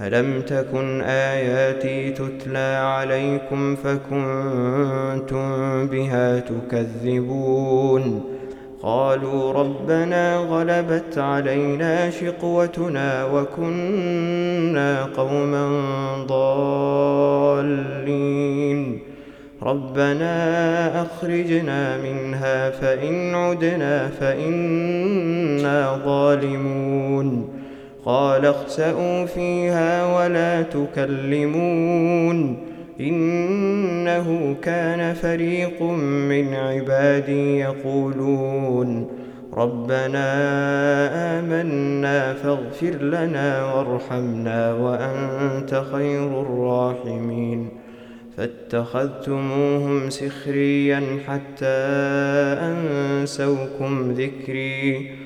ألم تكن آياتي تتلى عليكم فكنتم بها تكذبون قالوا ربنا غلبت علينا شقوتنا وكنا قوما ضالين ربنا أخرجنا منها فإن عدنا فإنا ظالمون قال اخسأوا فيها ولا تكلمون إنه كان فريق من عبادي يقولون ربنا آمنا فاغفر لنا وارحمنا وأنت خير الراحمين فاتخذتموهم سخريا حتى أنسوكم ذكري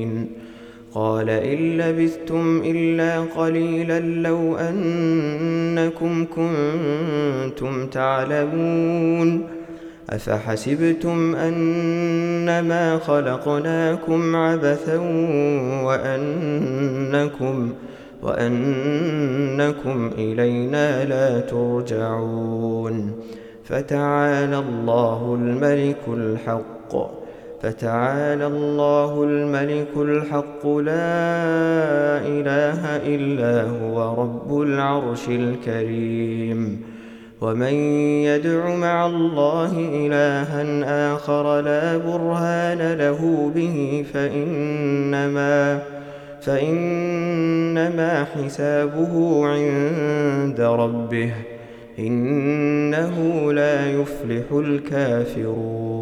قال إن لبثتم إلا قليلا لو أنكم كنتم تعلمون أفحسبتم أنما خلقناكم عبثا وأنكم وأنكم إلينا لا ترجعون فتعالى الله الملك الحق فتعالى الله الملك الحق لا إله إلا هو رب العرش الكريم. ومن يدع مع الله إلها آخر لا برهان له به فإنما فإنما حسابه عند ربه إنه لا يفلح الكافرون.